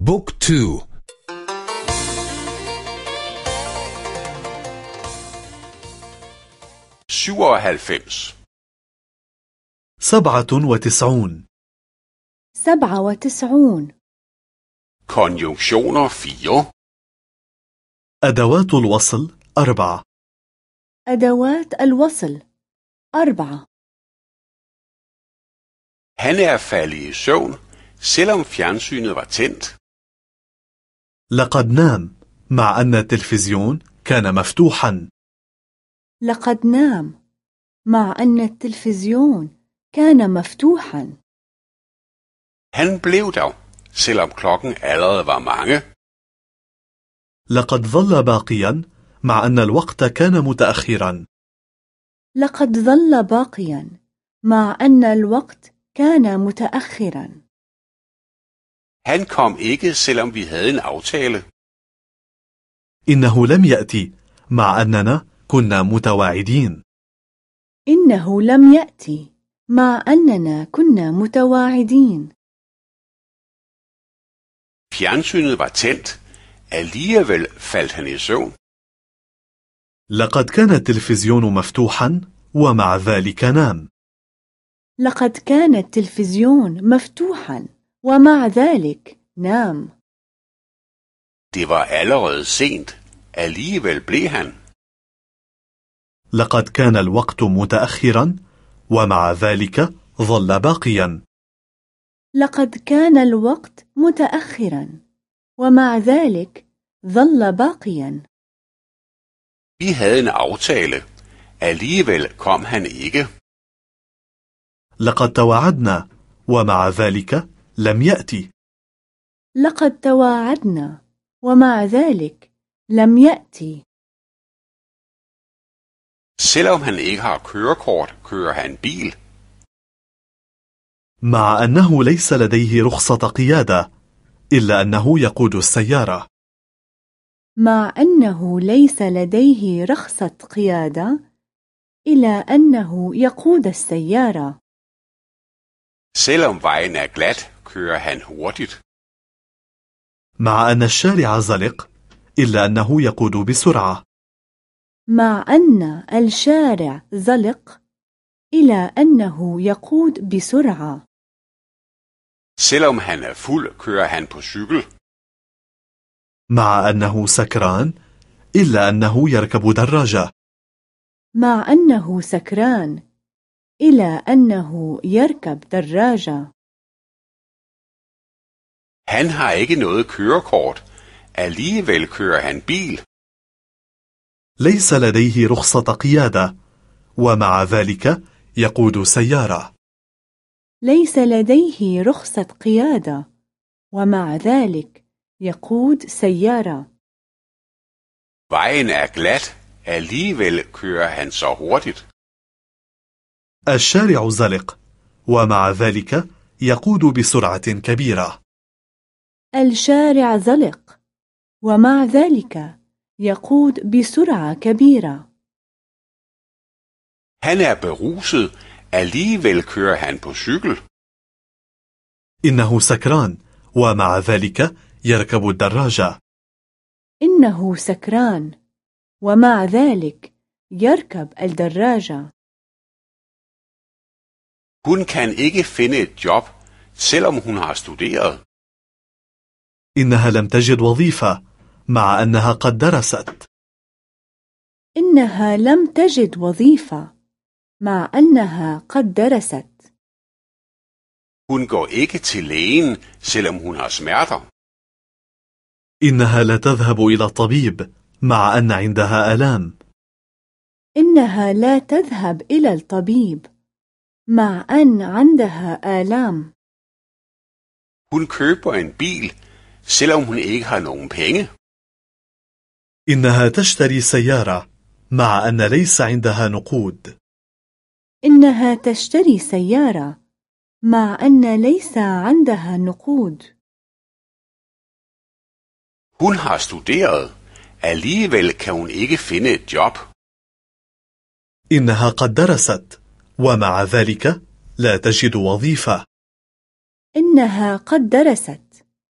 بوك تو. سبعة وتسعون. سبعة وتسعون. Konjunktioner 4 أدوات الوصل أربعة. أدوات الوصل أربعة. Han er faldet i søvn, selvom fjernsynet var tændt. لقد نام مع أن التلفزيون كان مفتوحا. لقد نام مع أن التلفزيون كان مفتوحا. Han blev der, selvom klokken allerede var mange. لقد ظل باقيا مع أن الوقت كان متأخرا. لقد ظل باقيا مع أن الوقت كان متأخرا. Han kom ikke, selvom vi havde en aftale. إنه لم يأتي مع أننا كنا متواعدين إنه لم يأتي مع أننا كنا متواعدين Fjernsynet var tændt. Alligevel faldt han i søvn. لقد كان التلفزيون مفتوحا ومع ذلك نام لقد كان التلفزيون مفتوحا ومع ذلك نام Det var allerede sent. Alligevel blev han. لقد كان الوقت متأخرا ومع ذلك ظل باقيا لقد كان الوقت متأخرا ومع ذلك ظل باقيا Vi havde en aftale. Alligevel kom han ikke. لقد تواعدنا ومع ذلك لم يأتي. لقد تواعدنا ومع ذلك لم يأتي. Selvom han ikke har kørekort, kører han bil. مع أنه ليس لديه رخصة قيادة إلا أنه يقود السيارة. مع أنه ليس لديه رخصة قيادة إلى أنه يقود السيارة. Selvom vejen er glat, kører han hurtigt. مع أن الشارع زلق إلا أنه يقود بسرعة مع أن الشارع زلق إلى أنه يقود بسرعة Selvom han er fuld, kører han på cykel. مع أنه سكران إلا أنه يركب دراجة مع أنه سكران إلى أنه يركب دراجة Han har ikke noget kørekort. Alligevel kører han bil. ليس لديه رخصة قيادة ومع ذلك يقود سيارة ليس لديه رخصة قيادة ومع ذلك يقود سيارة Vejen er glat. Alligevel kører han så hurtigt. الشارع زلق ومع ذلك يقود بسرعة كبيرة الشارع زلق ومع ذلك يقود بسرعة كبيرة Han er beruset. Alligevel kører han på cykel. إنه سكران ومع ذلك يركب الدراجة إنه سكران ومع ذلك يركب الدراجة Hun kan ikke finde et job, selvom hun har studeret. إنها لم تجد وظيفة مع أنها قد درست. إنها لم تجد وظيفة مع أنها قد درست. Hun går ikke til lægen, selvom hun har smerter. إنها لا تذهب إلى الطبيب مع أن عندها آلام. إنها لا تذهب إلى الطبيب مع أن عندها آلام. Hun køber en bil, selvom hun ikke har nogen penge. إنها تشتري سيارة مع أن ليس عندها نقود إنها تشتري سيارة مع أن ليس عندها نقود Hun har studeret. Alligevel kan hun ikke finde et job. إنها قد درست ومع ذلك لا تجد وظيفة إنها قد درست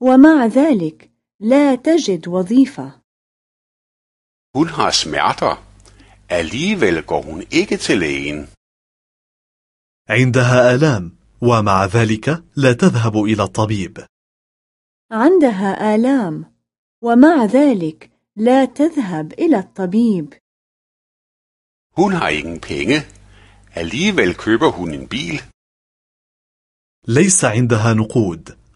ومع ذلك لا تجد وظيفة Hun har smerter. Alligevel går hun ikke til lægen. عندها آلام ومع ذلك لا تذهب إلى الطبيب عندها آلام ومع ذلك لا تذهب إلى الطبيب Hun har ingen penge. Alligevel køber hun en bil. ليس عندها نقود